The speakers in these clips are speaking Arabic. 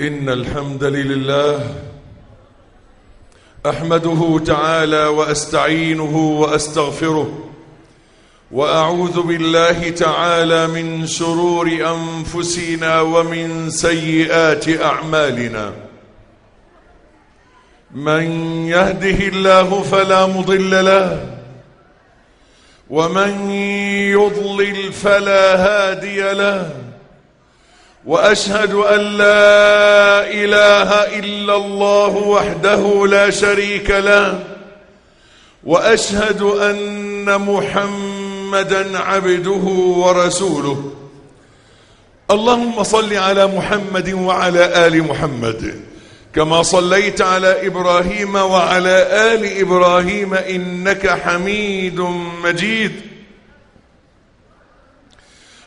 إن الحمد لله أحمده تعالى وأستعينه وأستغفره وأعوذ بالله تعالى من شرور أنفسنا ومن سيئات أعمالنا. من يهده الله فلا مضل له ومن يضلل فلا هادي له وأشهد أن لا إله إلا الله وحده لا شريك له وأشهد أن محمدا عبده ورسوله. اللهم صل على محمد وعلى آل محمد كما صليت على إبراهيم وعلى آل إبراهيم إنك حميد مجيد.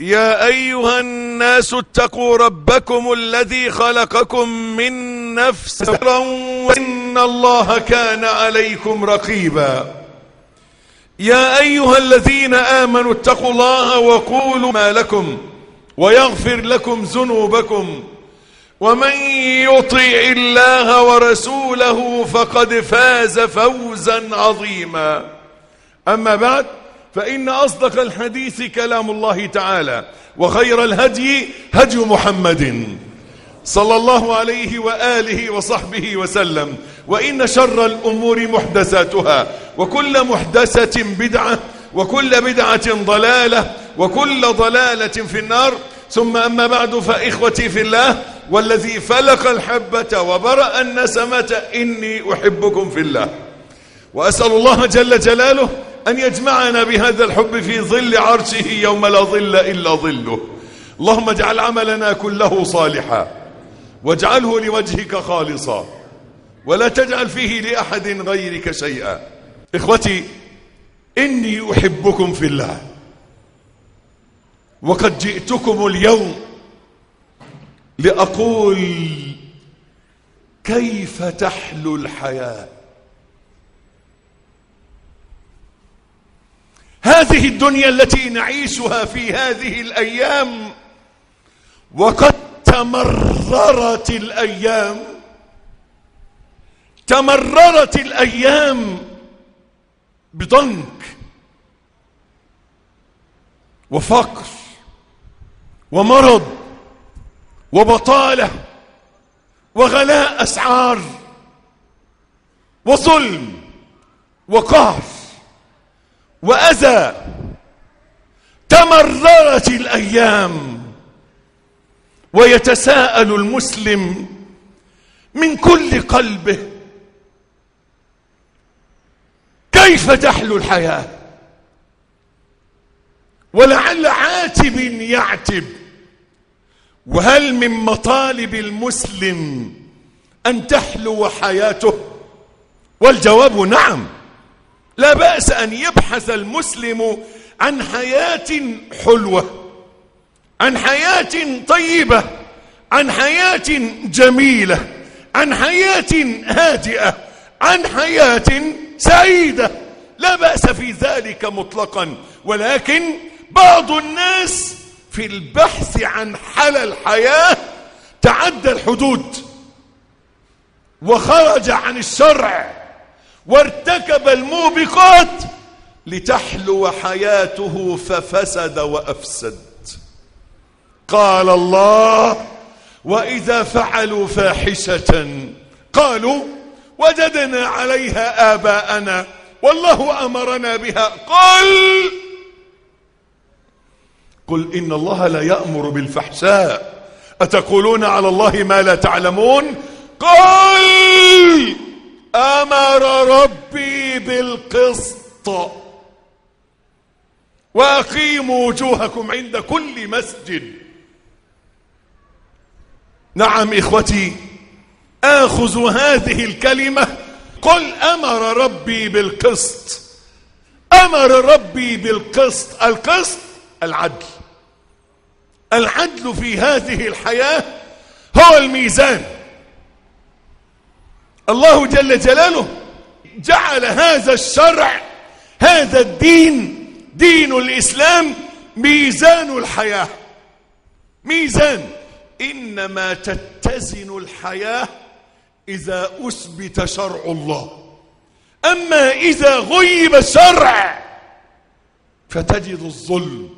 يا أيها الناس اتقوا ربكم الذي خلقكم من نفس وإن الله كان عليكم رقيبا. يا أيها الذين آمنوا اتقوا الله وقولوا ما لكم ويغفر لكم ذنوبكم. ومن يطع الله ورسوله فقد فاز فوزا عظيما. أما بعد فإن أصدق الحديث كلام الله تعالى وخير الهدي هدي محمد صلى الله عليه وآله وصحبه وسلم وإن شر الأمور محدثاتها وكل محدثة بدعة وكل بدعة ضلالة وكل ضلالة في النار. ثم أما بعد فإخوتي في الله والذي فلق الحبة وبرأ النسمة إني أحبكم في الله. وأسأل الله جل جلاله أن يجمعنا بهذا الحب في ظل عرشه يوم لا ظل إلا ظله. اللهم اجعل عملنا كله صالحا. واجعله لوجهك خالصا. ولا تجعل فيه لأحد غيرك شيئا. إخوتي إني أحبكم في الله. وقد جئتكم اليوم لأقول كيف تحلو الحياة؟ هذه الدنيا التي نعيشها في هذه الأيام وقد تمررت الأيام تمررت الأيام بضنك وفقر ومرض وبطالة وغلاء أسعار وظلم وقهر. وأذى. تمررت الأيام ويتساءل المسلم من كل قلبه كيف تحلو الحياة؟ ولعل عاتب يعتب. وهل من مطالب المسلم أن تحلو حياته؟ والجواب نعم. لا بأس أن يبحث المسلم عن حياة حلوة عن حياة طيبة عن حياة جميلة عن حياة هادئة عن حياة سعيدة. لا بأس في ذلك مطلقا. ولكن بعض الناس في البحث عن حل الحياة تعدى الحدود وخرج عن الشرع. وارتكب الموبقات لتحلو حياته ففسد وأفسد. قال الله وإذا فعلوا فاحشة قالوا وجدنا عليها آباءنا والله أمرنا بها. قل قل إن الله لا يأمر بالفحشاء. أتقولون على الله ما لا تعلمون؟ قل. أمر ربي بالقسط. وأقيموا وجوهكم عند كل مسجد. نعم إخوتي آخذ هذه الكلمة. قل أمر ربي بالقسط. أمر ربي بالقسط. القسط العدل. العدل في هذه الحياة هو الميزان. الله جل جلاله جعل هذا الشرع هذا الدين دين الإسلام ميزان الحياة. ميزان. إنما تتزن الحياة إذا أثبت شرع الله. أما إذا غيب الشرع فتجد الظلم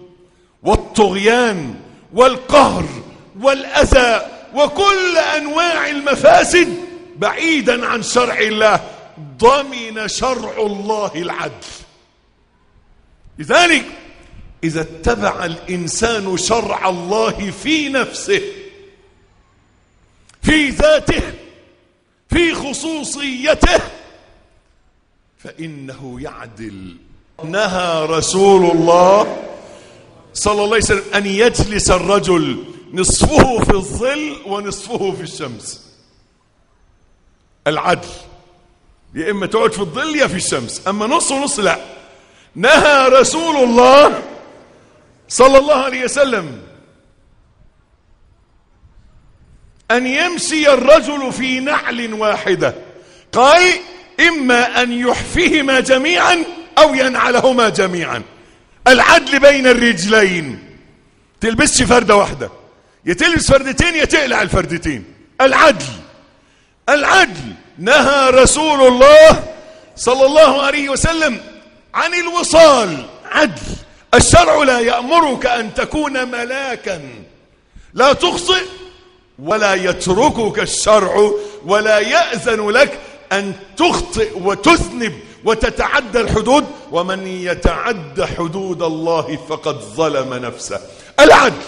والطغيان والقهر والأذى وكل أنواع المفاسد بعيدا عن شرع الله ضمن شرع الله العدل. لذلك إذا اتبع الإنسان شرع الله في نفسه في ذاته في خصوصيته فإنه يعدل. نهى رسول الله صلى الله عليه وسلم أن يجلس الرجل نصفه في الظل ونصفه في الشمس. العدل. يا إما تقعد في الظل يا في الشمس أما نص ونص لا. نهى رسول الله صلى الله عليه وسلم أن يمشي الرجل في نعل واحدة. قال إما أن يحفهما جميعا أو ينعلهما جميعا. العدل بين الرجلين. تلبسش فردة واحدة. يا تلبس فردتين يا تقلع الفردتين. العدل. العدل. نهى رسول الله صلى الله عليه وسلم عن الوصال. عدل. الشرع لا يأمرك أن تكون ملاكا. لا تخطئ ولا يتركك الشرع ولا يأذن لك أن تخطئ وتذنب وتتعدى الحدود. ومن يتعد حدود الله فقد ظلم نفسه. العدل.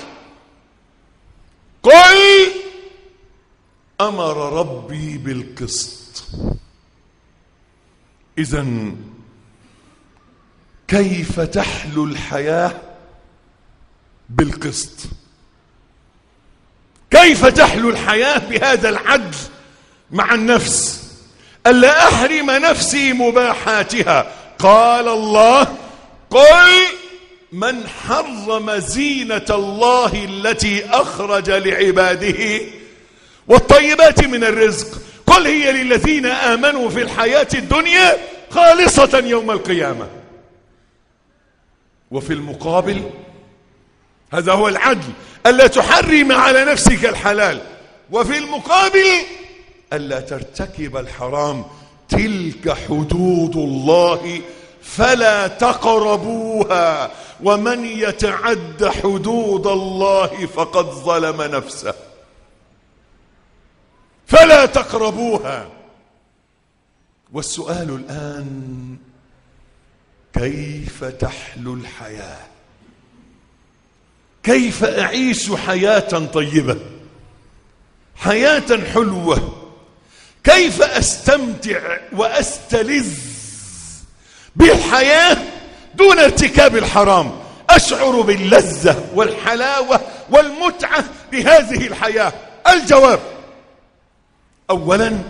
قل أمر ربي بالقسط. إذا كيف تحلو الحياة بالقسط؟ كيف تحلو الحياة بهذا العدل مع النفس؟ ألا أحرم نفسي مباحاتها؟ قال الله قل من حرم زينة الله التي أخرج لعباده والطيبات من الرزق. قل هي للذين آمنوا في الحياة الدنيا خالصة يوم القيامة. وفي المقابل هذا هو العدل ألا تحرم على نفسك الحلال. وفي المقابل ألا ترتكب الحرام. تلك حدود الله فلا تقربوها. ومن يتعد حدود الله فقد ظلم نفسه. فلا تقربوها. والسؤال الآن كيف تحلو الحياة؟ كيف أعيش حياة طيبة؟ حياة حلوة. كيف أستمتع وأستلذ بالحياة دون ارتكاب الحرام؟ أشعر باللذة والحلاوة والمتعة بهذه الحياة. الجواب أولا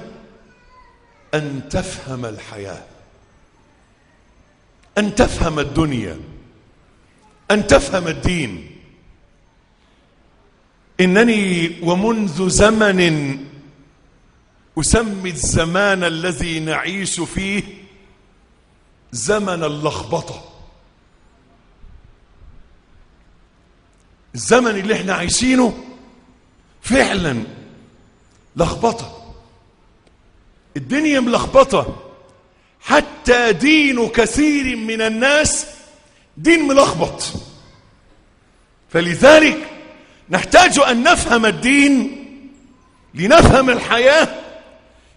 أن تفهم الحياة أن تفهم الدنيا أن تفهم الدين. إنني ومنذ زمن أسمي الزمان الذي نعيش فيه زمن اللخبطة. الزمن اللي إحنا عايشينه فعلا لخبطة. الدنيا ملخبطة. حتى دين كثير من الناس دين ملخبط. فلذلك نحتاج أن نفهم الدين لنفهم الحياة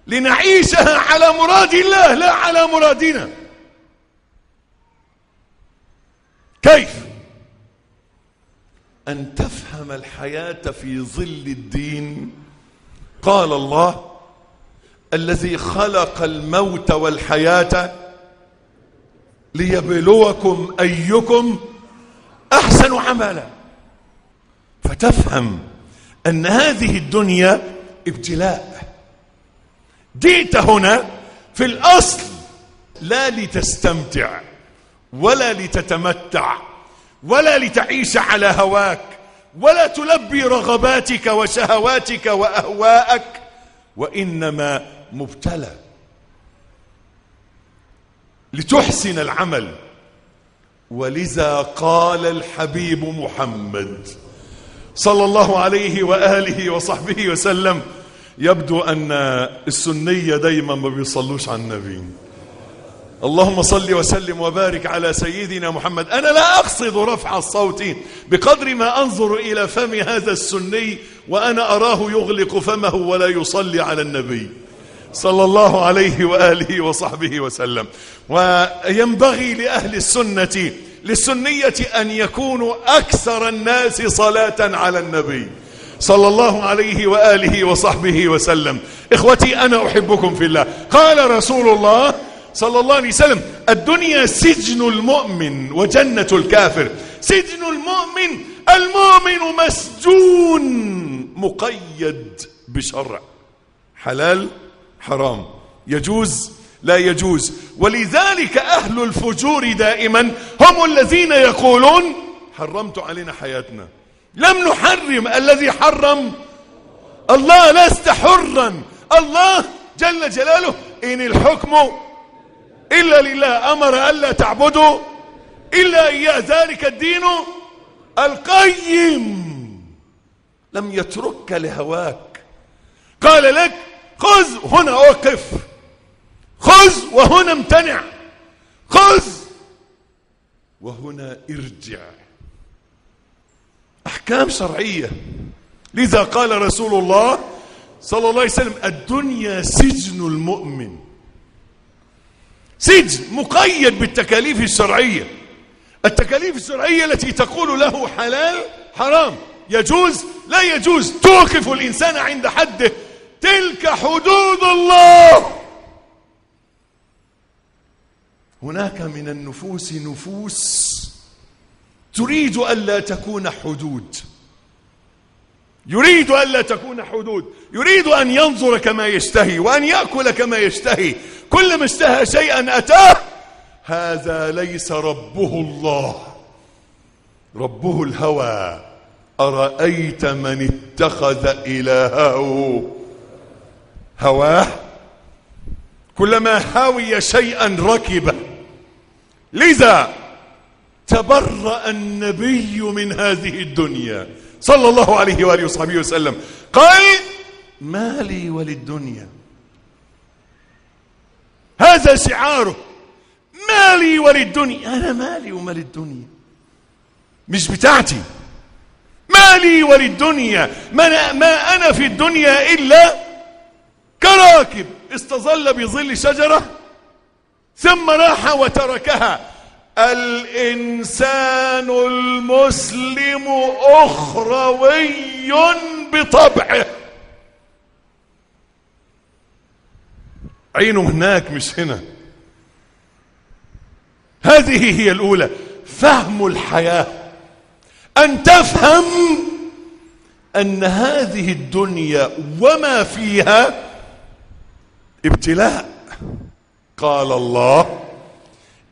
لنعيشها على مراد الله لا على مرادنا. كيف؟ أن تفهم الحياة في ظل الدين. قال الله الذي خلق الموت والحياة ليبلوكم أيكم أحسن عملا. فتفهم أن هذه الدنيا ابتلاء. جئت هنا في الأصل لا لتستمتع ولا لتتمتع ولا لتعيش على هواك ولا تلبي رغباتك وشهواتك وأهواءك وإنما مبتلى لتحسن العمل. ولذا قال الحبيب محمد صلى الله عليه وآله وصحبه وسلم يبدو أن السنية دايما ما بيصلوش على النبي. اللهم صل وسلم وبارك على سيدنا محمد. أنا لا أقصد رفع الصوت بقدر ما أنظر إلى فم هذا السني وأنا أراه يغلق فمه ولا يصلي على النبي. صلى الله عليه وآله وصحبه وسلم. وينبغي لأهل السنة للسنية أن يكونوا أكثر الناس صلاة على النبي. صلى الله عليه وآله وصحبه وسلم. إخوتي أنا أحبكم في الله. قال رسول الله صلى الله عليه وسلم الدنيا سجن المؤمن وجنة الكافر. سجن المؤمن المؤمن مسجون مقيد بشرع. حلال؟ حرام. يجوز؟ لا يجوز. ولذلك أهل الفجور دائما هم الذين يقولون حرمت علينا حياتنا. لم نحرم. الذي حرم الله لست حرا. الله جل جلاله إن الحكم إلا لله. أمر ألا تعبدوا إلا إياه. ذلك الدين القيم. لم يترك لهواك. قال لك خذ هنا وقف خذ وهنا امتنع. خذ وهنا ارجع. أحكام شرعية. لذا قال رسول الله صلى الله عليه وسلم الدنيا سجن المؤمن. سجن مقيد بالتكاليف الشرعية. التكاليف الشرعية التي تقول له حلال حرام. يجوز لا يجوز. توقف الإنسان عند حده تلك حدود الله. هناك من النفوس نفوس تريد ألا تكون حدود. يريد ألا تكون حدود. يريد أن ينظر كما يشتهي وأن يأكل كما يشتهي. كلما اشتهى شيئا أتاه هذا ليس ربه الله. ربه الهوى. أرأيت من اتخذ إلهه؟ هواه. كلما هاوي شيئا ركبه لذا تبرأ النبي من هذه الدنيا. صلى الله عليه وآله وصحبه وسلم. قال ما لي وللدنيا. هذا شعاره. ما لي وللدنيا. أنا مالي وما للدنيا. مش بتاعتي. ما لي وللدنيا. ما أنا, ما أنا في الدنيا إلا كراكب استظل بظل شجرة ثم راح وتركها. الإنسان المسلم أخروي بطبعه. عينه هناك مش هنا. هذه هي الأولى فهم الحياة. أن تفهم أن هذه الدنيا وما فيها ابتلاء. قال الله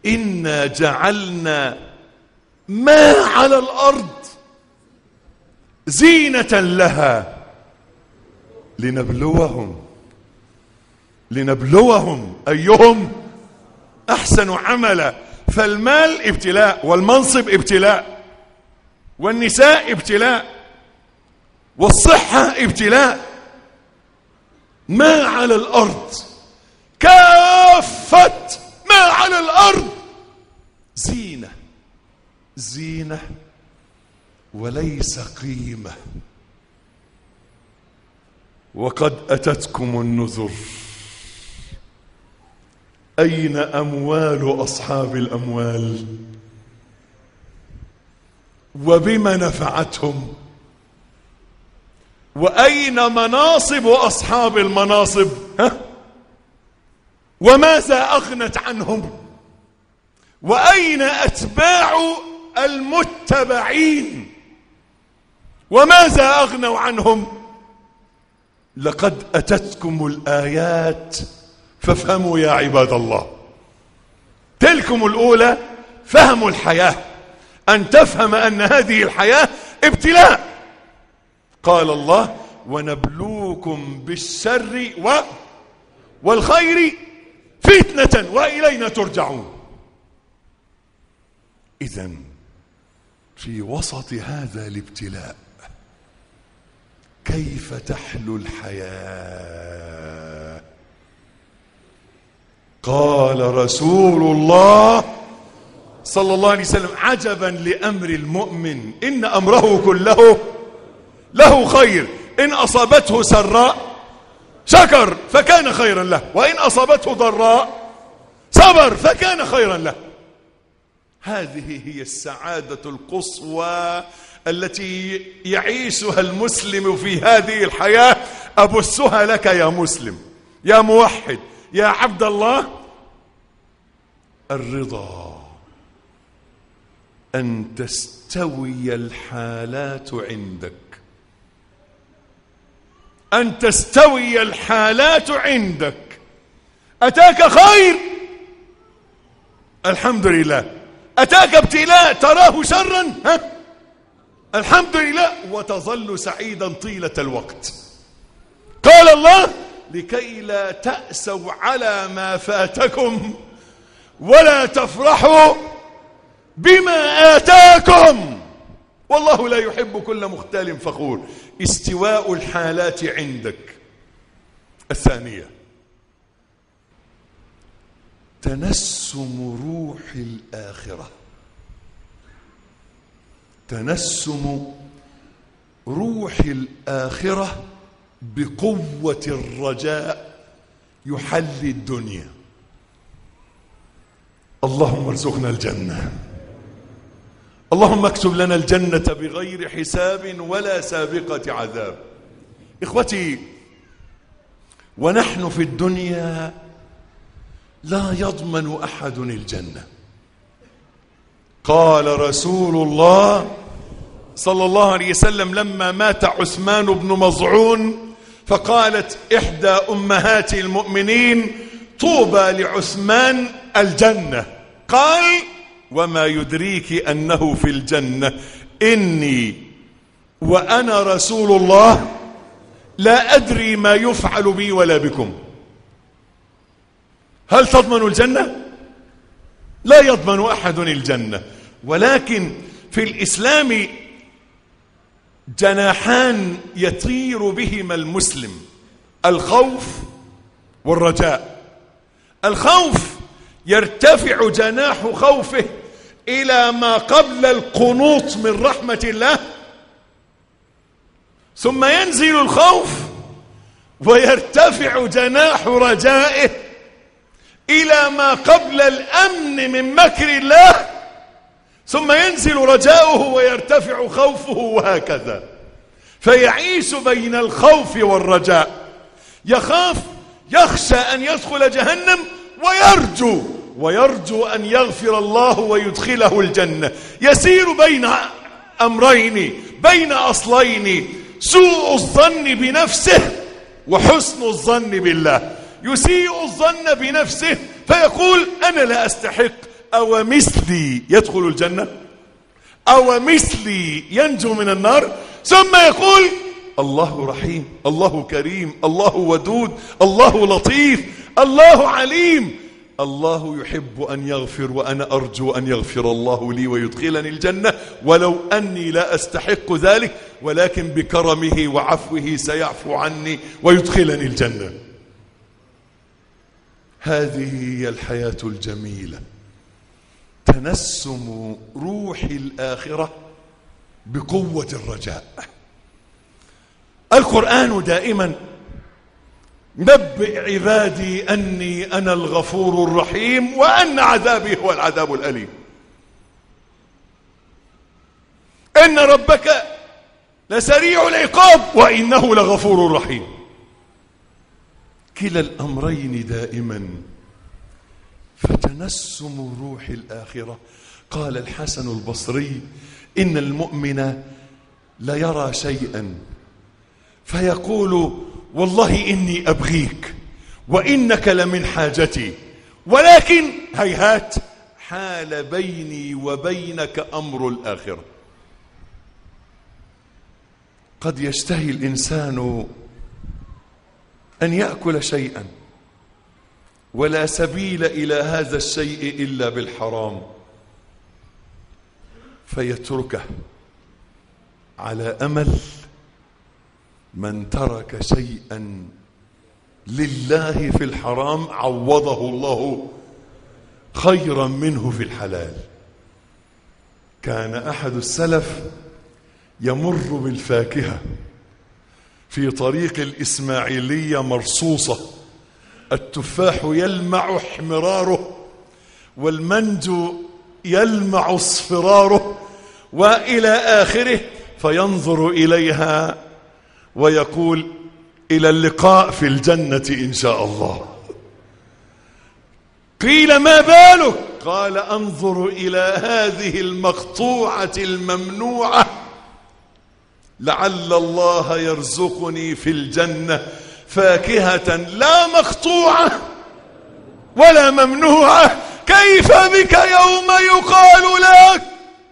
إنا جعلنا ما على الأرض زينة لها لنبلوهم لنبلوهم أيهم أحسن عملا. فالمال ابتلاء والمنصب ابتلاء والنساء ابتلاء والصحة ابتلاء. ما على الأرض. كافة ما على الأرض. زينة. زينة وليس قيمة. وقد أتتكم النذر. أين أموال أصحاب الأموال؟ وبما نفعتهم؟ وأين مناصب أصحاب المناصب؟ ها؟ وماذا أغنت عنهم؟ وأين أتباع المتبعين؟ وماذا أغنوا عنهم؟ لقد أتتكم الآيات فافهموا يا عباد الله. تلكم الأولى فهموا الحياة. أن تفهم أن هذه الحياة ابتلاء. قال الله ونبلوكم بالشر و والخير فتنة وإلينا ترجعون. إذا في وسط هذا الابتلاء كيف تحلو الحياة قال رسول الله صلى الله عليه وسلم عجبا لأمر المؤمن إن أمره كله له خير. إن أصابته سراء شكر فكان خيرا له. وإن أصابته ضراء صبر فكان خيرا له. هذه هي السعادة القصوى التي يعيشها المسلم في هذه الحياة. أبثها لك يا مسلم يا موحد يا عبد الله. الرضا أن تستوي الحالات عندك. أن تستوي الحالات عندك. أتاك خير. الحمد لله. أتاك ابتلاء. تراه شرا. ها؟ الحمد لله. وتظل سعيدا طيلة الوقت. قال الله لكي لا تأسوا على ما فاتكم ولا تفرحوا بما آتاكم. والله لا يحب كل مختال فخور. استواء الحالات عندك. الثانية تنسم روح الآخرة. تنسم روح الآخرة بقوة الرجاء يحل الدنيا. اللهم ارزقنا الجنة. اللهم اكتب لنا الجنة بغير حساب ولا سابقة عذاب. إخوتي ونحن في الدنيا لا يضمن أحد الجنة. قال رسول الله صلى الله عليه وسلم لما مات عثمان بن مظعون فقالت إحدى أمهات المؤمنين طوبى لعثمان الجنة. قال وما يدريك أنه في الجنة إني وأنا رسول الله لا أدري ما يفعل بي ولا بكم. هل تضمن الجنة؟ لا يضمن أحد الجنة. ولكن في الإسلام جناحان يطير بهما المسلم الخوف والرجاء. الخوف يرتفع جناح خوفه إلى ما قبل القنوط من رحمة الله. ثم ينزل الخوف ويرتفع جناح رجائه إلى ما قبل الأمن من مكر الله. ثم ينزل رجاؤه ويرتفع خوفه وهكذا. فيعيش بين الخوف والرجاء. يخاف يخشى أن يدخل جهنم ويرجو. ويرجو أن يغفر الله ويدخله الجنة. يسير بين أمرين بين أصلين سوء الظن بنفسه وحسن الظن بالله. يسيء الظن بنفسه فيقول أنا لا أستحق. أو مثلي يدخل الجنة؟ أو مثلي ينجو من النار؟ ثم يقول الله رحيم الله كريم الله ودود الله لطيف الله عليم. الله يحب أن يغفر وأنا أرجو أن يغفر الله لي ويدخلني الجنة. ولو أني لا أستحق ذلك ولكن بكرمه وعفوه سيعفو عني ويدخلني الجنة. هذه هي الحياة الجميلة. تنسم روح الآخرة بقوة الرجاء. القرآن دائما نبئ عبادي أني أنا الغفور الرحيم وأن عذابي هو العذاب الأليم. إن ربك لسريع العقاب وإنه لغفور رحيم. كلا الأمرين دائما فتنسم روح الآخرة. قال الحسن البصري إن المؤمن ليرى شيئا فيقول والله إني أبغيك وإنك لمن حاجتي. ولكن هيهات حال بيني وبينك أمر الآخرة. قد يشتهي الإنسان أن يأكل شيئا ولا سبيل إلى هذا الشيء إلا بالحرام فيتركه على أمل من ترك شيئا لله في الحرام عوضه الله خيرا منه في الحلال. كان أحد السلف يمر بالفاكهة في طريق الإسماعيلية مرصوصة. التفاح يلمع احمراره والمنجو يلمع اصفراره وإلى آخره فينظر إليها ويقول إلى اللقاء في الجنة إن شاء الله. قيل ما بالك؟ قال أنظر إلى هذه المقطوعة الممنوعة. لعل الله يرزقني في الجنة فاكهة لا مقطوعة ولا ممنوعة. كيف بك يوم يقال لك؟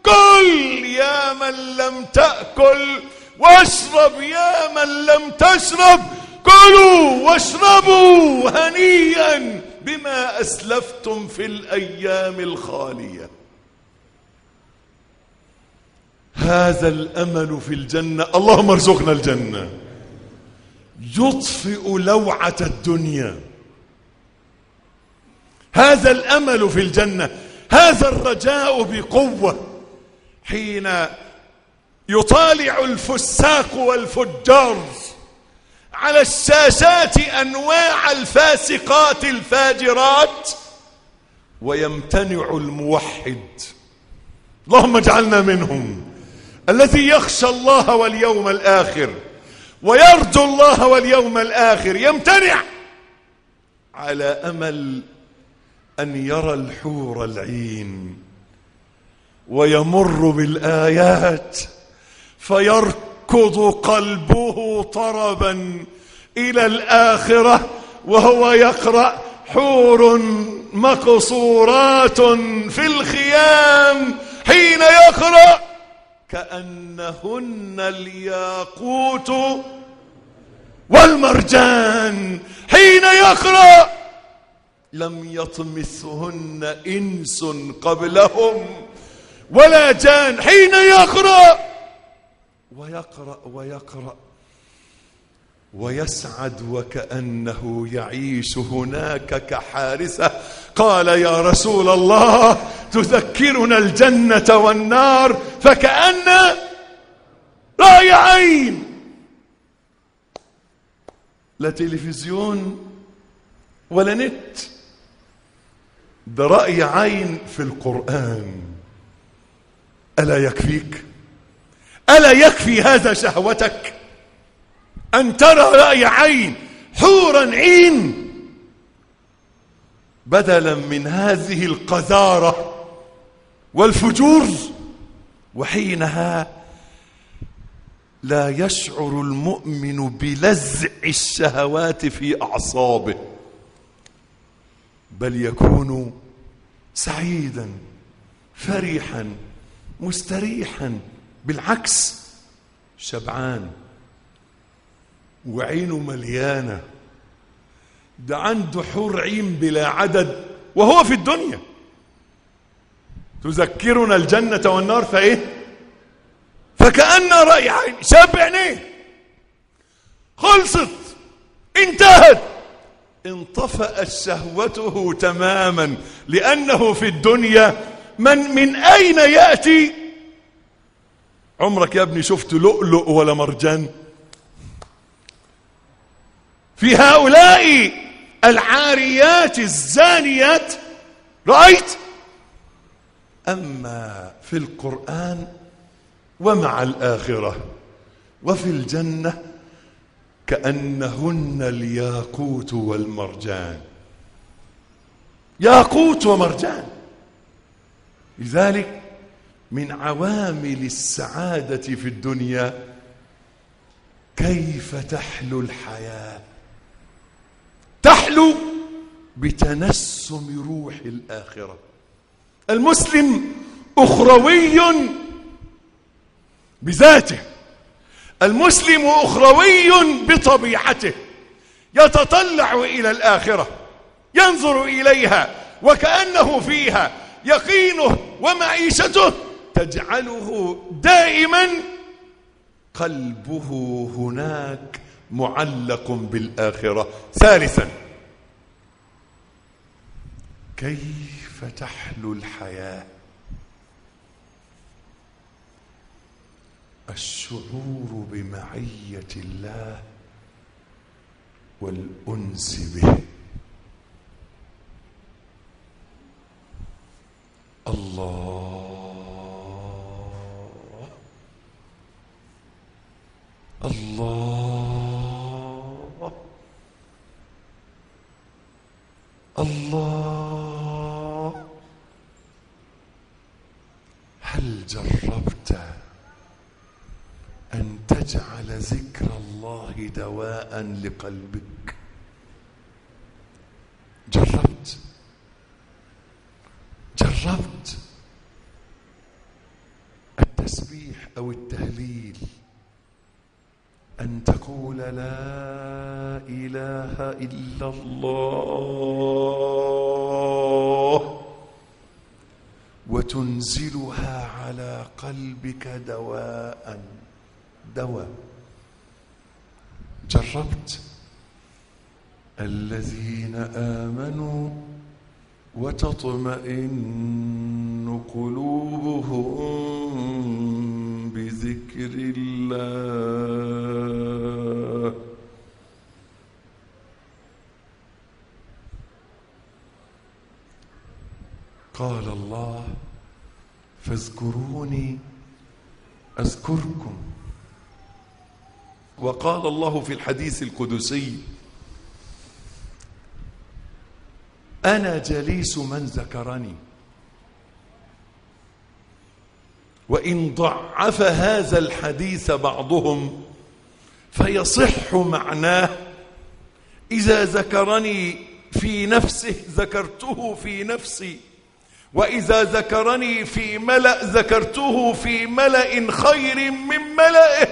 كل يا من لم تأكل واشرب يا من لم تشرب. كلوا واشربوا هنيئا بما أسلفتم في الأيام الخالية. هذا الأمل في الجنة. اللهم ارزقنا الجنة. يطفئ لوعة الدنيا. هذا الأمل في الجنة. هذا الرجاء بقوة. حين يطالع الفساق والفجار على الشاشات أنواع الفاسقات الفاجرات ويمتنع الموحد. اللهم اجعلنا منهم. الذي يخشى الله واليوم الآخر ويرجو الله واليوم الآخر يمتنع على أمل أن يرى الحور العين ويمر بالآيات فيركض قلبه طربا إلى الآخرة وهو يقرأ حور مقصورات في الخيام حين يقرأ كأنهن الياقوت والمرجان حين يقرأ لم يطمثهن إنس قبلهم ولا جان حين يقرأ ويقرأ ويقرأ. ويسعد وكأنه يعيش هناك كحارسة. قال يا رسول الله تذكرنا الجنة والنار فكأن رأي عين. لا تلفزيون ولا نت. ده رأي عين في القرآن. ألا يكفيك؟ ألا يكفي هذا شهوتك؟ أن ترى رأي عين حورا عين. بدلا من هذه القذارة والفجور وحينها لا يشعر المؤمن بلزع الشهوات في أعصابه بل يكون سعيدا فرحا مستريحا. بالعكس شبعان وعينه مليانة. ده عنده حور عين بلا عدد وهو في الدنيا. تذكرنا الجنة والنار فإيه فكأن رأي عين شاب عينيه. خلصت انتهت. انطفأت شهوته تماما لأنه في الدنيا من من أين يأتي؟ عمرك يا ابني شفت لؤلؤ ولا مرجان؟ في هؤلاء العاريات الزانيات رأيت؟ أما في القرآن ومع الآخرة وفي الجنة كأنهن الياقوت والمرجان. ياقوت ومرجان. لذلك من عوامل السعادة في الدنيا كيف تحلو الحياة؟ تحلو بتنسم روح الآخرة. المسلم أخروي بذاته المسلم أخروي بطبيعته. يتطلع إلى الآخرة ينظر إليها وكأنه فيها يقينه ومعيشته. تجعله دائما قلبه هناك معلق بالآخرة. ثالثا كيف تحلو الحياة؟ الشعور بمعية الله والأنس به. الله الله الله هل جربت أن تجعل ذكر الله دواء لقلبك؟ جربت. جربت التسبيح أو التهليل أن تقول لا إله إلا الله. وتنزلها على قلبك دواء. دواء. جربت. الذين آمنوا وتطمئن قلوبهم بذكر الله. قال الله فاذكروني أذكركم. وقال الله في الحديث القدسي أنا جليس من ذكرني. وإن ضعف هذا الحديث بعضهم فيصح معناه إذا ذكرني في نفسه ذكرته في نفسي. وإذا ذكرني في ملأ ذكرته في ملأ خير من ملئه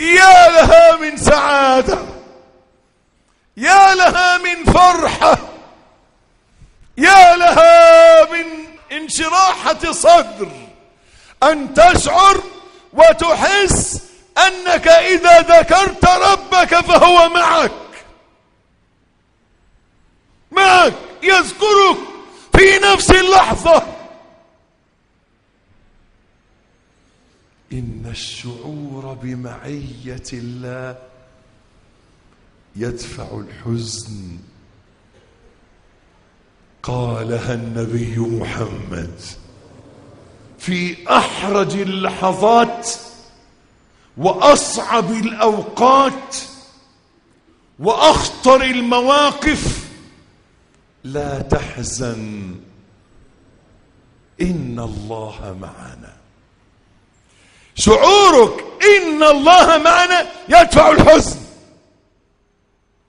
يا لها من سعادة. يا لها من فرحة. يا لها من انشراحة صدر. أن تشعر وتحس أنك إذا ذكرت ربك فهو معك. معك. يذكرك في نفس اللحظة. إن الشعور بمعية الله يدفع الحزن. قالها النبي محمد في أحرج اللحظات وأصعب الأوقات وأخطر المواقف. لا تحزن. إن الله معنا. شعورك إن الله معنا يدفع الحزن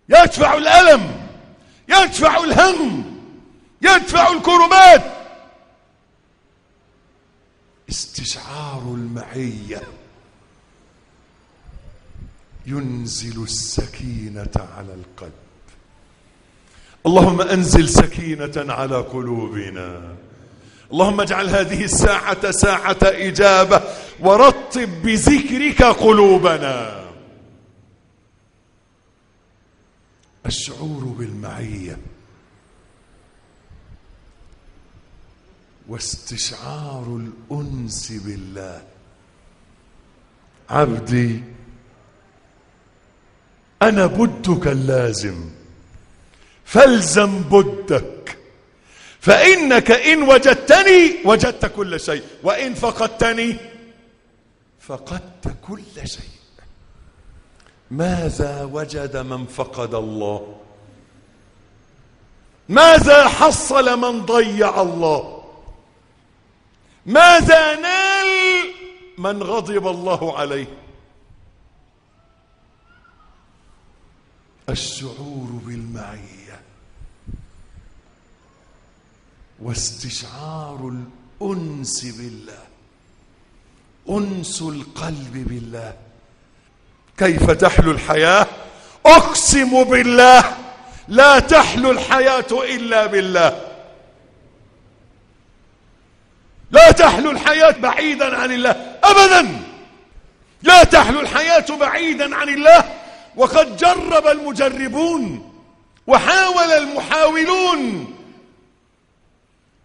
يدفع الألم يدفع الهم يدفع الكربات. استشعار المعية. ينزل السكينة على القلب. اللهم أنزل سكينة على قلوبنا. اللهم اجعل هذه الساعة ساعة إجابة ورطب بذكرك قلوبنا. الشعور بالمعية واستشعار الأنس بالله. عبدي أنا بدك اللازم. فالزم بدك. فإنك إن وجدتني وجدت كل شيء. وإن فقدتني فقدت كل شيء. ماذا وجد من فقد الله؟ ماذا حصل من ضيع الله؟ ماذا نال من غضب الله عليه؟ الشعور بالمعيه واستشعار الأنس بالله أنس القلب بالله. كيف تحلو الحياة؟ أقسم بالله لا تحلو الحياة إلا بالله. لا تحلو الحياة بعيدا عن الله ابدا. لا تحلو الحياة بعيدا عن الله. وقد جرب المجربون وحاول المحاولون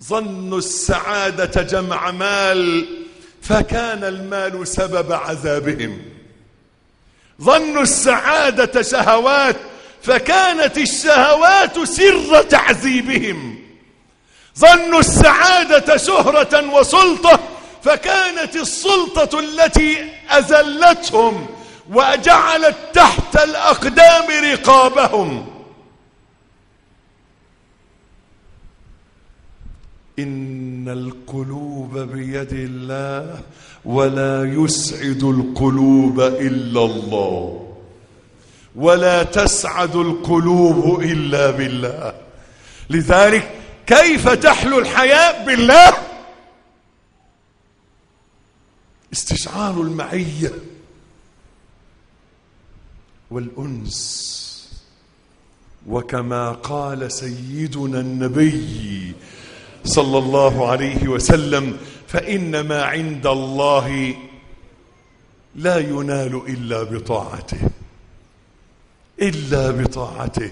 ظنوا السعادة جمع مال فكان المال سبب عذابهم. ظنوا السعادة شهوات فكانت الشهوات سر تعذيبهم. ظنوا السعادة شهرة وسلطة فكانت السلطة التي أذلتهم وجعلت تحت الأقدام رقابهم. إن القلوب بيد الله ولا يسعد القلوب إلا الله ولا تسعد القلوب إلا بالله لذلك كيف تحلو الحياة بالله؟ استشعار المعية والأنس وكما قال سيدنا النبي صلى الله عليه وسلم فان ما عند الله لا ينال إلا بطاعته إلا بطاعته.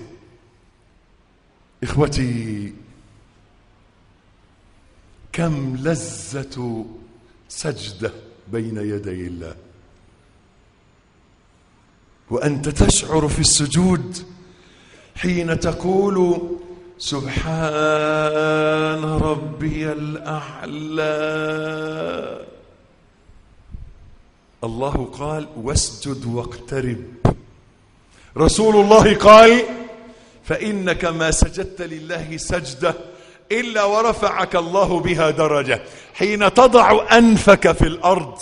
إخوتي كم لذة سجدة بين يدي الله. وأنت تشعر في السجود حين تقول سبحان ربي الأعلى. الله قال واسجد واقترب. رسول الله قال فإنك ما سجدت لله سجدة إلا ورفعك الله بها درجة حين تضع أنفك في الأرض.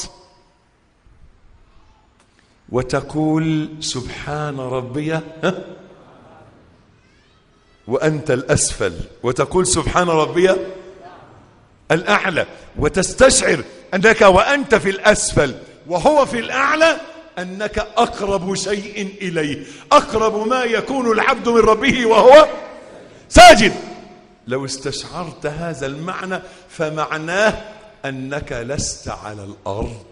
وتقول سبحان ربي وأنت الأسفل. وتقول سبحان ربي الأعلى. وتستشعر أنك وأنت في الأسفل. وهو في الأعلى أنك أقرب شيء إليه. أقرب ما يكون العبد من ربه وهو ساجد. لو استشعرت هذا المعنى فمعناه أنك لست على الأرض.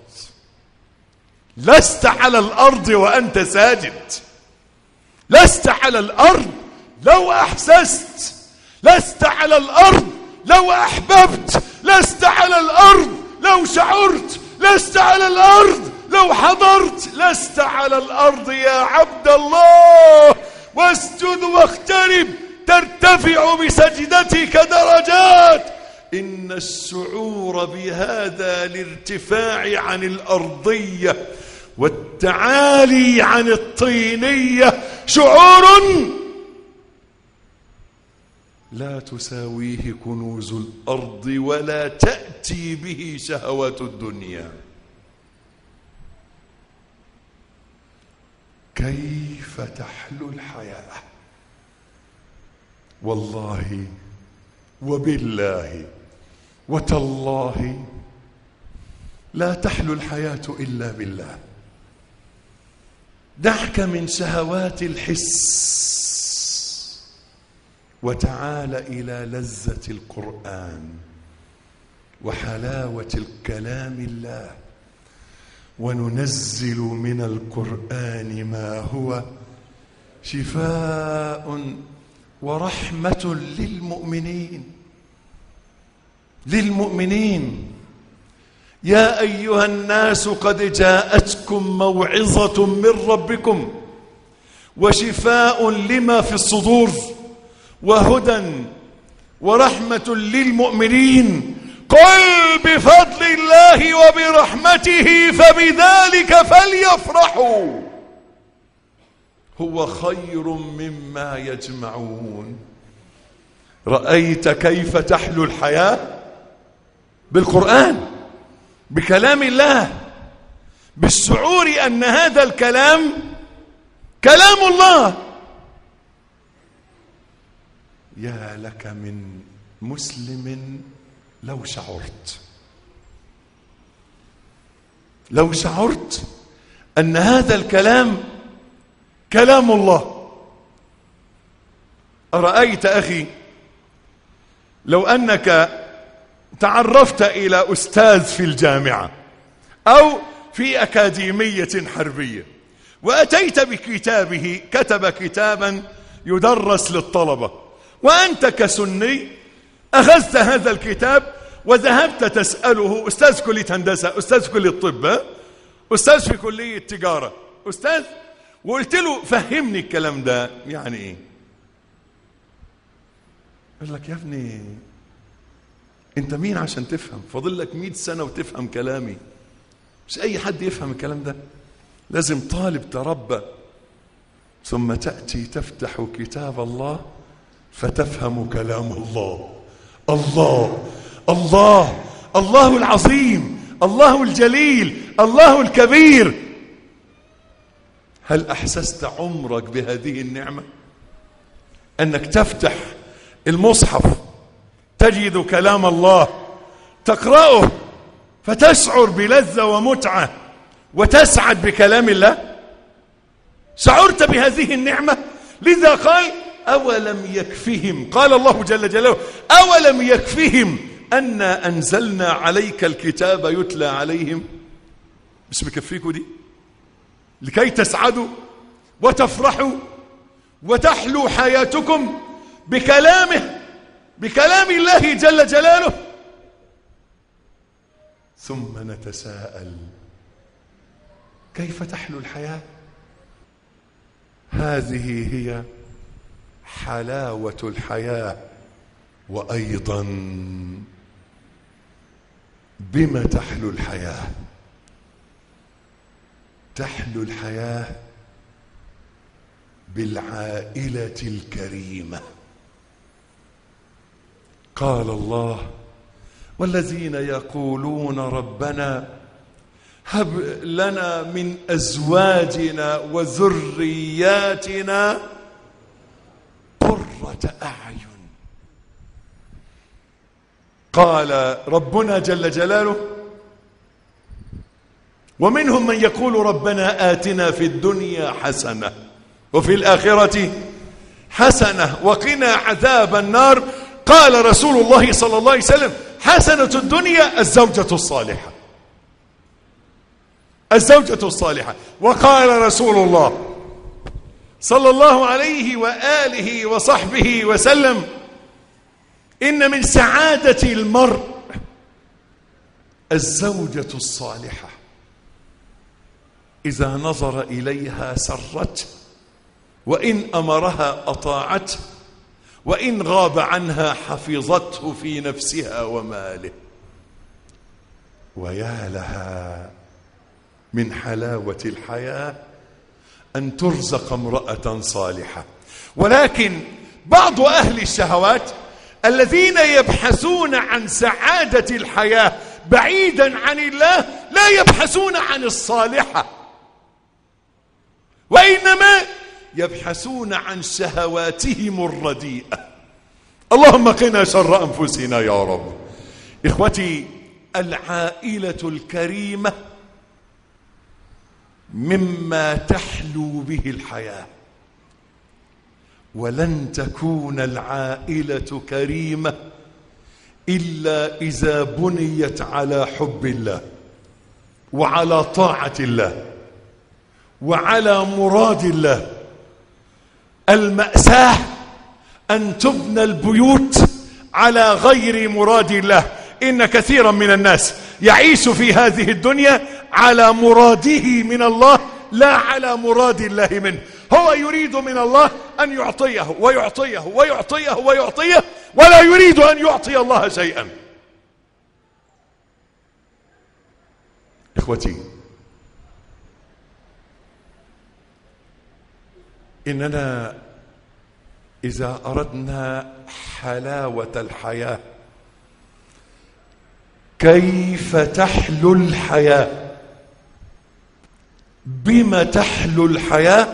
لست على الأرض وأنت ساجد. لست على الأرض. لو أحسست لست على الأرض لو أحببت لست على الأرض لو شعرت لست على الأرض لو حضرت لست على الأرض يا عبد الله. واسجد واقترب ترتفع بسجدتك درجات. إن الشعور بهذا الارتفاع عن الأرضية والتعالي عن الطينية شعور لا تساويه كنوز الأرض ولا تأتي به شهوات الدنيا. كيف تحلو الحياة؟ والله وبالله وتالله لا تحلو الحياة إلا بالله. دعك من شهوات الحس. وتعال إلى لذة القرآن وحلاوة الكلام الله وننزل من القرآن ما هو شفاء ورحمة للمؤمنين. للمؤمنين. يا أيها الناس قد جاءتكم موعظة من ربكم وشفاء لما في الصدور. وهدى ورحمة للمؤمنين قل بفضل الله وبرحمته فبذلك فليفرحوا. هو خير مما يجمعون. رأيت كيف تحلو الحياة؟ بالقرآن بكلام الله بالشعور أن هذا الكلام كلام الله. يا لك من مسلم لو شعرت. لو شعرت أن هذا الكلام كلام الله. أرأيت أخي لو أنك تعرفت إلى أستاذ في الجامعة أو في أكاديمية حربية وأتيت بكتابه كتب كتابا يدرس للطلبة. وأنت كسني أخذت هذا الكتاب وذهبت تسأله أستاذ كلية هندسة أستاذ كلية طب أستاذ في كلية تجارة. أستاذ وقلت له فهمني الكلام ده يعني إيه؟ يقول لك يا ابني أنت مين عشان تفهم؟ فاضل لك 100 سنة وتفهم كلامي. مش أي حد يفهم الكلام ده. لازم طالب تربى ثم تأتي تفتح كتاب الله فتفهم كلام الله. الله الله الله العظيم الله الجليل الله الكبير. هل أحسست عمرك بهذه النعمة؟ أنك تفتح المصحف تجد كلام الله تقرأه فتشعر بلذة ومتعة وتسعد بكلام الله؟ شعرت بهذه النعمة؟ لذا قال أولم يكفهم؟ قال الله جل جلاله أولم يكفهم أنا أنزلنا عليك الكتاب يتلى عليهم؟ مش مكفيكوا دي لكي تسعدوا وتفرحوا وتحلو حياتكم بكلامه بكلام الله جل جلاله. ثم نتساءل كيف تحلو الحياة؟ هذه هي حلاوة الحياة وأيضا بما تحلو الحياة. تحلو الحياة بالعائلة الكريمة. قال الله والذين يقولون ربنا هب لنا من أزواجنا وذرياتنا أعين. قال ربنا جل جلاله ومنهم من يقول ربنا آتنا في الدنيا حسنة وفي الآخرة حسنة وقنا عذاب النار. قال رسول الله صلى الله عليه وسلم حسنة الدنيا الزوجة الصالحة. الزوجة الصالحة. وقال رسول الله صلى الله عليه وآله وصحبه وسلم إن من سعادة المرء الزوجة الصالحة. إذا نظر إليها سرته وإن أمرها أطاعته وإن غاب عنها حفظته في نفسها وماله. ويا لها من حلاوة الحياة أن ترزق امرأة صالحة. ولكن بعض أهل الشهوات الذين يبحثون عن سعادة الحياة بعيدا عن الله لا يبحثون عن الصالحة. وإنما يبحثون عن شهواتهم الرديئة. اللهم قنا شر أنفسنا يا رب. إخوتي العائلة الكريمة مما تحلو به الحياة. ولن تكون العائلة كريمة إلا إذا بنيت على حب الله وعلى طاعة الله وعلى مراد الله. المأساة أن تبنى البيوت على غير مراد الله. إن كثيرا من الناس يعيش في هذه الدنيا على مراده من الله لا على مراد الله منه. هو يريد من الله أن يعطيه ويعطيه ويعطيه ويعطيه ولا يريد أن يعطي الله شيئا. إخوتي إننا إذا أردنا حلاوة الحياة كيف تحلو الحياة؟ بما تحلو الحياة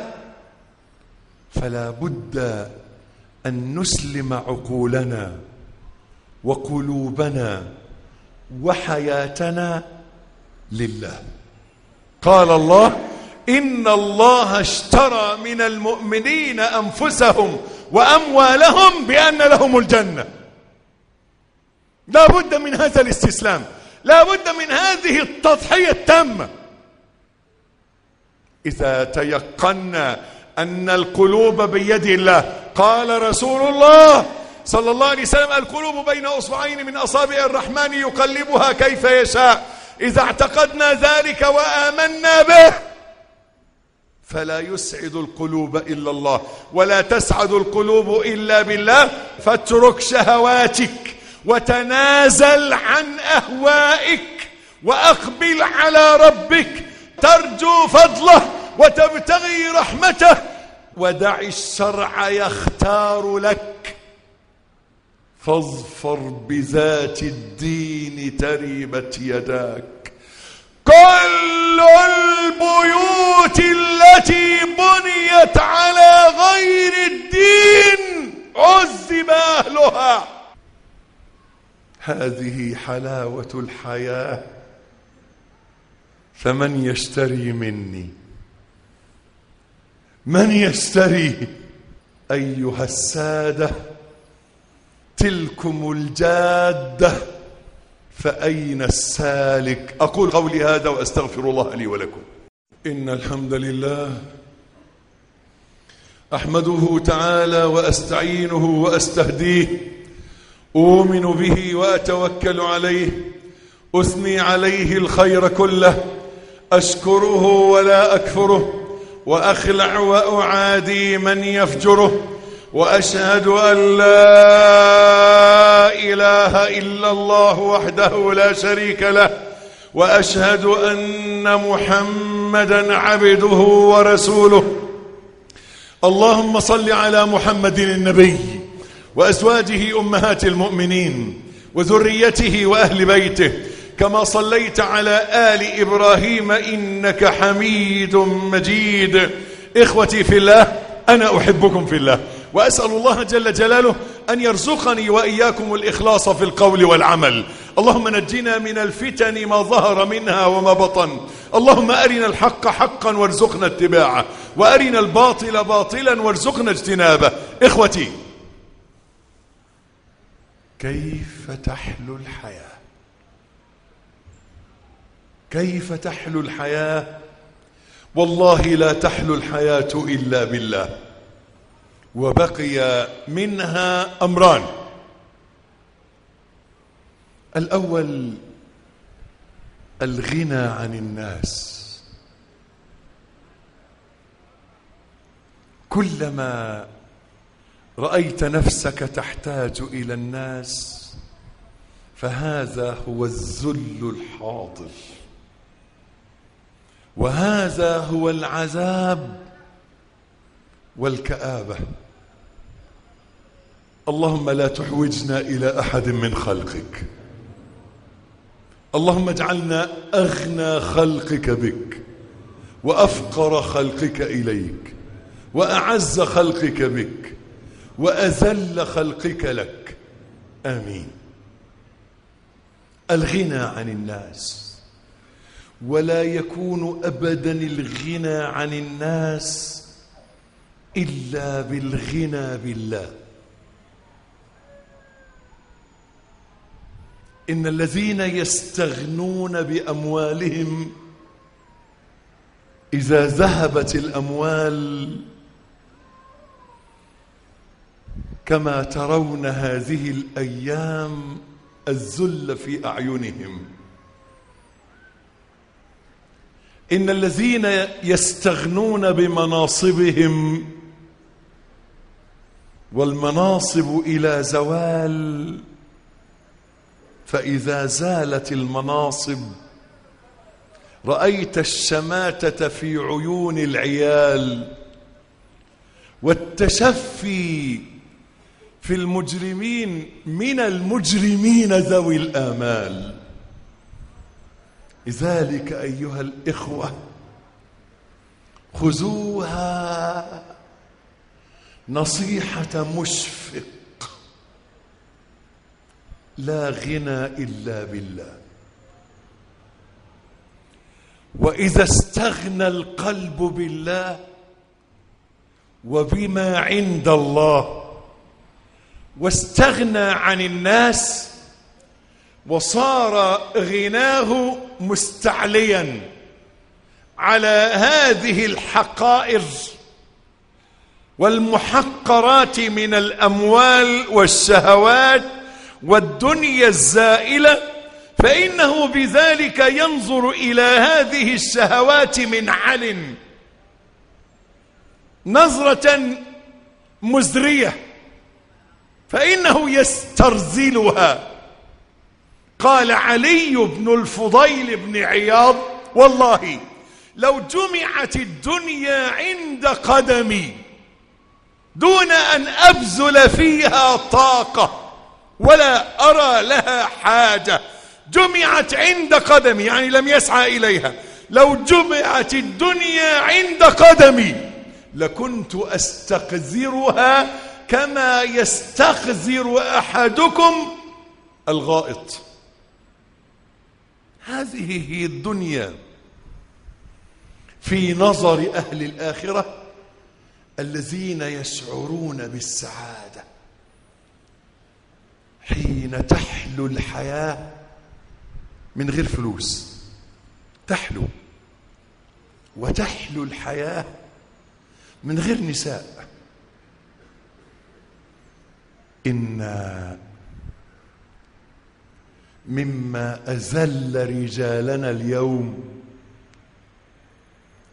فلا بد أن نسلم عقولنا وقلوبنا وحياتنا لله. قال الله إن الله اشترى من المؤمنين أنفسهم وأموالهم بأن لهم الجنة. لا بد من هذا الاستسلام. لا بد من هذه التضحية التامة. إذا تيقنا أن القلوب بيد الله قال رسول الله صلى الله عليه وسلم القلوب بين أصبعين من أصابع الرحمن يقلبها كيف يشاء. إذا اعتقدنا ذلك وآمنا به فلا يسعد القلوب إلا الله ولا تسعد القلوب إلا بالله. فاترك شهواتك وتنازل عن أهوائك وأقبل على ربك ترجو فضله وتبتغي رحمته ودع الشرع يختار لك. فاظفر بذات الدين تربت يداك. كل البيوت التي بنيت على غير الدين عذب أهلها. هذه حلاوة الحياة. فمن يشتري مني؟ من يشتري؟ أيها السادة تلكم الجادة فأين السالك؟ أقول قولي هذا وأستغفر الله لي ولكم. إن الحمد لله أحمده تعالى وأستعينه وأستهديه أؤمن به وأتوكل عليه أثني عليه الخير كله أشكره ولا أكفره وأخلع وأعادي من يفجره وأشهد أن لا إله إلا الله وحده لا شريك له وأشهد أن محمدا عبده ورسوله. اللهم صل على محمد النبي وأزواجه أمهات المؤمنين وذريته وأهل بيته كما صليت على آل إبراهيم إنك حميد مجيد. إخوتي في الله أنا أحبكم في الله وأسأل الله جل جلاله أن يرزقني وإياكم الإخلاص في القول والعمل. اللهم نجنا من الفتن ما ظهر منها وما بطن. اللهم أرنا الحق حقا وارزقنا اتباعه وأرنا الباطل باطلا وارزقنا اجتنابه. إخوتي كيف تحلو الحياة؟ كيف تحلو الحياة؟ والله لا تحلو الحياة إلا بالله. وبقي منها أمران. الأول الغنى عن الناس. كلما رأيت نفسك تحتاج إلى الناس فهذا هو الذل الحاضر. وهذا هو العذاب والكآبة. اللهم لا تحوجنا إلى أحد من خلقك. اللهم اجعلنا أغنى خلقك بك وأفقر خلقك إليك وأعز خلقك بك وأذل خلقك لك. آمين. الغنى عن الناس. ولا يكون أبدا الغنى عن الناس إلا بالغنى بالله. إن الذين يستغنون بأموالهم إذا ذهبت الأموال كما ترون هذه الأيام الذل في أعينهم. إن الذين يستغنون بمناصبهم والمناصب إلى زوال فإذا زالت المناصب رأيت الشماتة في عيون العيال والتشفي في المجرمين من المجرمين ذوي الآمال. لذلك أيها الإخوة خذوها نصيحة مشفق لا غنى إلا بالله. وإذا استغنى القلب بالله وبما عند الله واستغنى عن الناس وصار غناه مستعليا على هذه الحقائر والمحقرات من الأموال والشهوات والدنيا الزائلة فإنه بذلك ينظر إلى هذه الشهوات من عل نظرة مزرية فإنه يسترزلها قال علي بن الفضيل بن عياض والله لو جمعت الدنيا عند قدمي دون أن أبذل فيها طاقة ولا أرى لها حاجة جمعت عند قدمي يعني لم يسعى إليها لو جمعت الدنيا عند قدمي لكنت أستقذرها كما يستقذر أحدكم الغائط. هذه هي الدنيا. في نظر أهل الآخرة الذين يشعرون بالسعادة. حين تحلو الحياة من غير فلوس. تحلو. وتحلو الحياة من غير نساء. إن مما أذل رجالنا اليوم.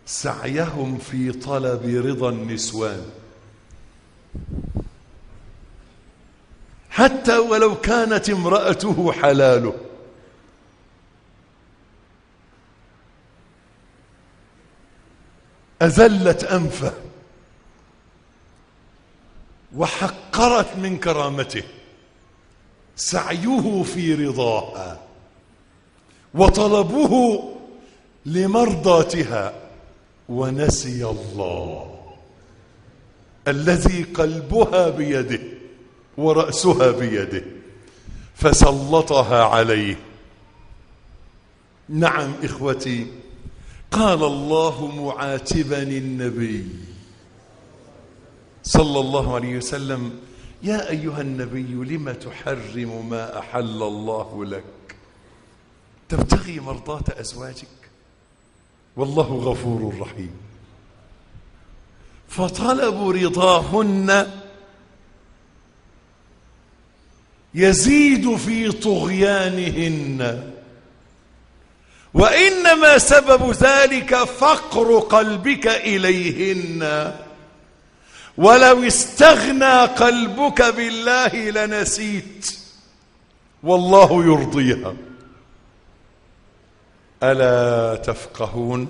سعيهم في طلب رضا النسوان. حتى ولو كانت امرأته حلاله. أذلت أنفه. وحقرت من كرامته. سعيه في رضاها وطلبه لمرضاتها ونسي الله الذي قلبها بيده ورأسها بيده فسلطها عليه. نعم إخوتي قال الله معاتبا النبي صلى الله عليه وسلم يا أيها النبي لم تحرم ما أحل الله لك؟ تبتغي مرضاة أزواجك؟ والله غفور رحيم. فطلب رضاهن يزيد في طغيانهن. وإنما سبب ذلك فقر قلبك إليهن. ولو استغنى قلبك بالله لنسيت. والله يرضيها. ألا تفقهون؟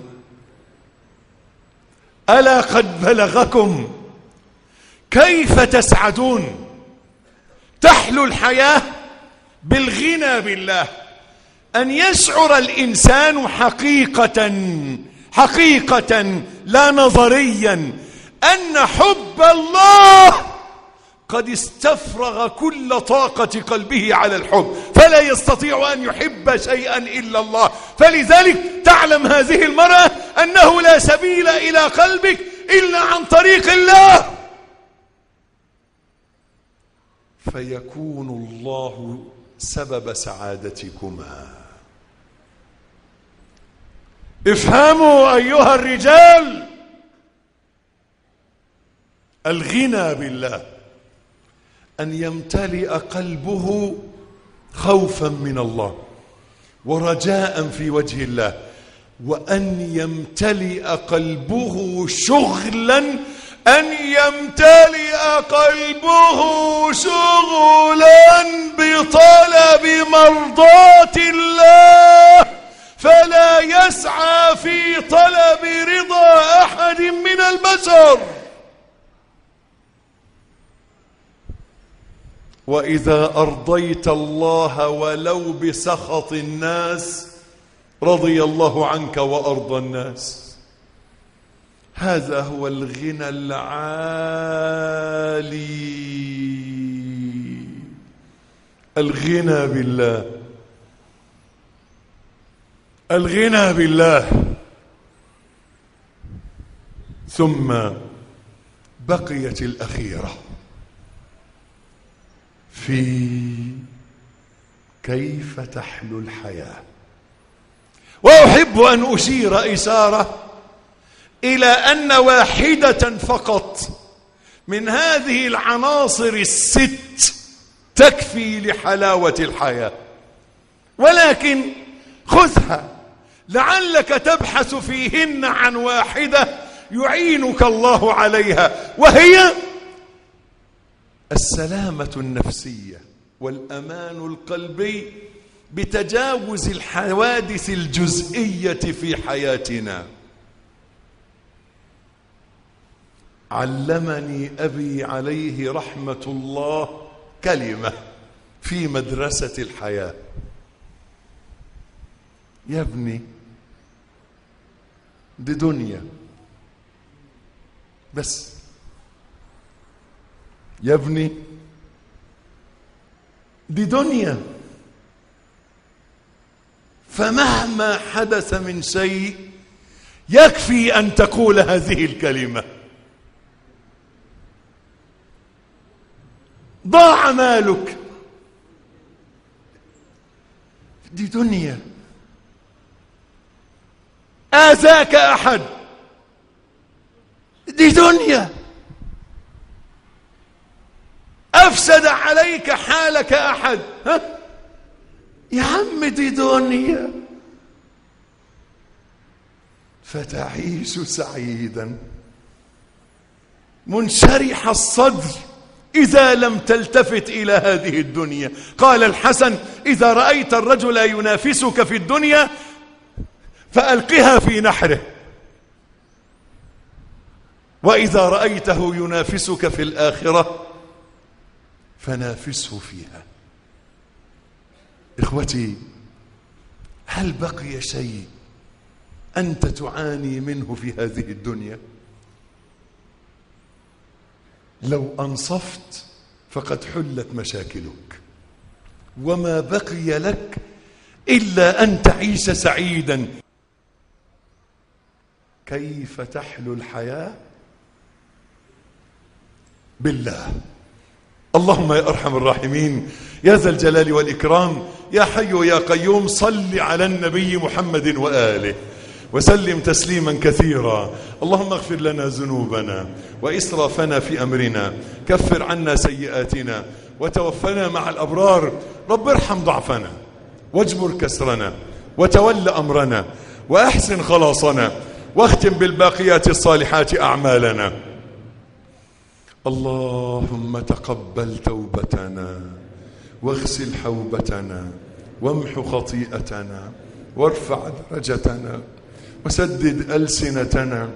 ألا قد بلغكم؟ كيف تسعدون؟ تحلو الحياة بالغنى بالله. أن يشعر الإنسان حقيقة حقيقة لا نظريا. أن حب الله قد استفرغ كل طاقة قلبه على الحب. فلا يستطيع أن يحب شيئا إلا الله. فلذلك تعلم هذه المرأة أنه لا سبيل إلى قلبك إلا عن طريق الله. فيكون الله سبب سعادتكما. افهموا أيها الرجال الغنى بالله. أن يمتلئ قلبه خوفا من الله ورجاء في وجه الله. وأن يمتلئ قلبه شغلا أن يمتلئ قلبه شغلا بطلب مرضات الله. فلا يسعى في طلب رضا أحد من البشر. وإذا أرضيت الله ولو بسخط الناس رضي الله عنك وأرضى الناس. هذا هو الغنى العالي. الغنى بالله. الغنى بالله. ثم بقيت الأخيرة. في كيف تحلو الحياة. وأحب أن أشير إشارة إلى أن واحدة فقط من هذه العناصر الست تكفي لحلاوة الحياة. ولكن خذها لعلك تبحث فيهن عن واحدة يعينك الله عليها وهي السلامة النفسية والأمان القلبي بتجاوز الحوادث الجزئية في حياتنا. علمني أبي عليه رحمة الله كلمة في مدرسة الحياة. يا ابني دي دنيا. بس يا ابني. دي دنيا. فمهما حدث من شيء يكفي أن تقول هذه الكلمة. ضاع مالك. دي دنيا. آذاك أحد. دي دنيا. أفسد عليك حالك أحد. ها؟ يا عم دي دنيا فتعيش سعيدا. منشرح الصدر إذا لم تلتفت إلى هذه الدنيا. قال الحسن إذا رأيت الرجل ينافسك في الدنيا فألقها في نحره. وإذا رأيته ينافسك في الآخرة فنافسه فيها. إخوتي هل بقي شيء أنت تعاني منه في هذه الدنيا؟ لو أنصفت فقد حلت مشاكلك. وما بقي لك إلا أن تعيش سعيدا. كيف تحلو الحياة؟ بالله. اللهم يا أرحم الراحمين يا ذا الجلال والإكرام يا حي يا قيوم صل على النبي محمد وآله وسلم تسليما كثيرا. اللهم اغفر لنا ذنوبنا وإسرافنا في أمرنا كفر عنا سيئاتنا وتوفنا مع الأبرار. رب ارحم ضعفنا واجبر كسرنا وتول أمرنا وأحسن خلاصنا واختم بالباقيات الصالحات أعمالنا. اللهم تقبل توبتنا واغسل حوبتنا وامح خطيئتنا وارفع درجتنا وسدد ألسنتنا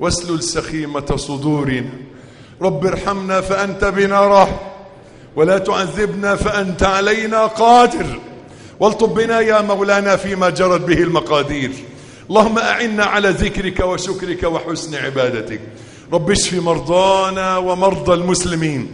واسلل سخيمة صدورنا. رب ارحمنا فأنت بنا راح ولا تعذبنا فأنت علينا قادر. والطب بنا يا مولانا فيما جرت به المقادير. اللهم أعنا على ذكرك وشكرك وحسن عبادتك. رب اشف مرضانا ومرضى المسلمين.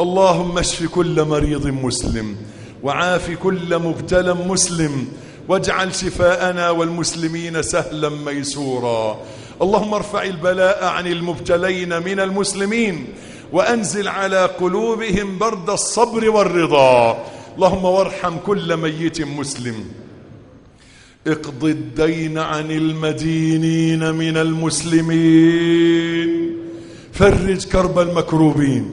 اللهم اشف كل مريض مسلم وعاف كل مبتلى مسلم واجعل شفاءنا والمسلمين سهلا ميسورا. اللهم ارفع البلاء عن المبتلين من المسلمين وأنزل على قلوبهم برد الصبر والرضا. اللهم وارحم كل ميت مسلم. اقض الدين عن المدينين من المسلمين. فرج كرب المكروبين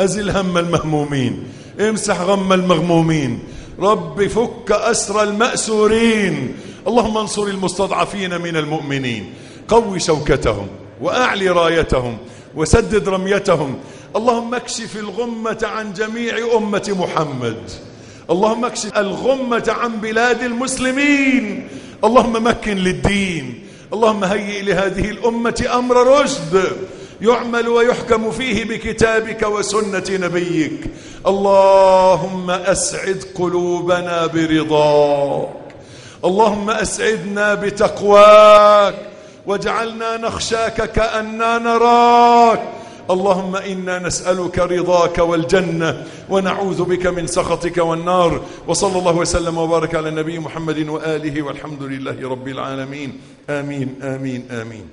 أزل هم المهمومين امسح غم المغمومين. رب فك أسر المأسورين. اللهم انصر المستضعفين من المؤمنين. قوي شوكتهم وأعلي رايتهم وسدد رميتهم. اللهم اكشف الغمة عن جميع أمة محمد. اللهم اكشف الغمة عن بلاد المسلمين. اللهم مكن للدين. اللهم هيئ لهذه الأمة أمر رشد يعمل ويحكم فيه بكتابك وسنة نبيك. اللهم أسعد قلوبنا برضاك. اللهم أسعدنا بتقواك. واجعلنا نخشاك كأننا نراك. اللهم إنا نسألك رضاك والجنة ونعوذ بك من سخطك والنار وصلى الله وسلم وبارك على النبي محمد وآله والحمد لله رب العالمين آمين آمين آمين